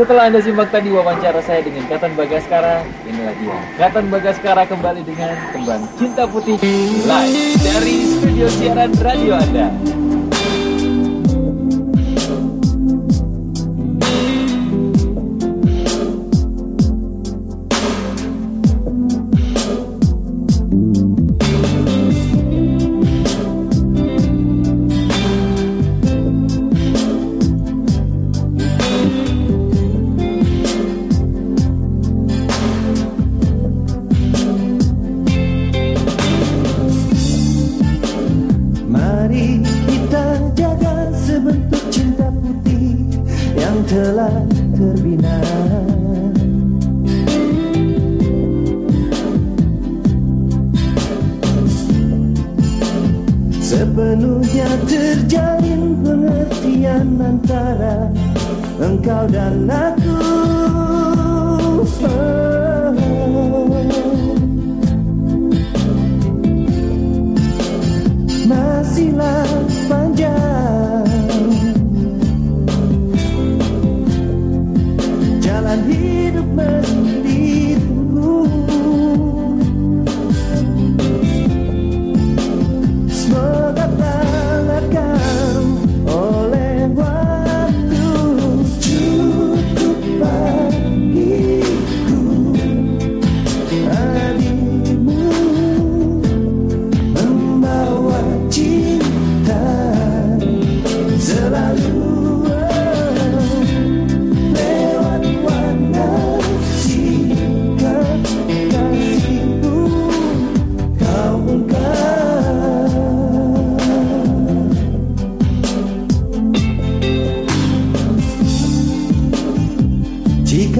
Setelah Anda simak tadi wawancara saya dengan Katan Bagaskara, inilah dia. Katan Bagaskara kembali dengan Kembang Cinta Putih live dari studio siaran radio Anda. Sepenuhnya terjalin pengertian antara engkau dan aku. masihlah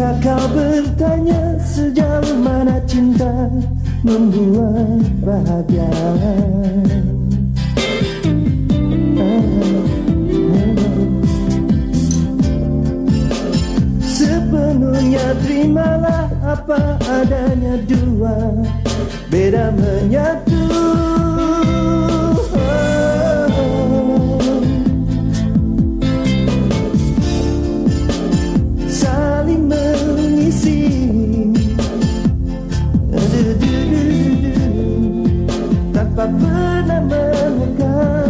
Jika kau bertanya sejauh mana cinta membuat bahagia. Sepenuhnya terimalah apa adanya dua. Beda menyatu. Tanpa pernah mengekang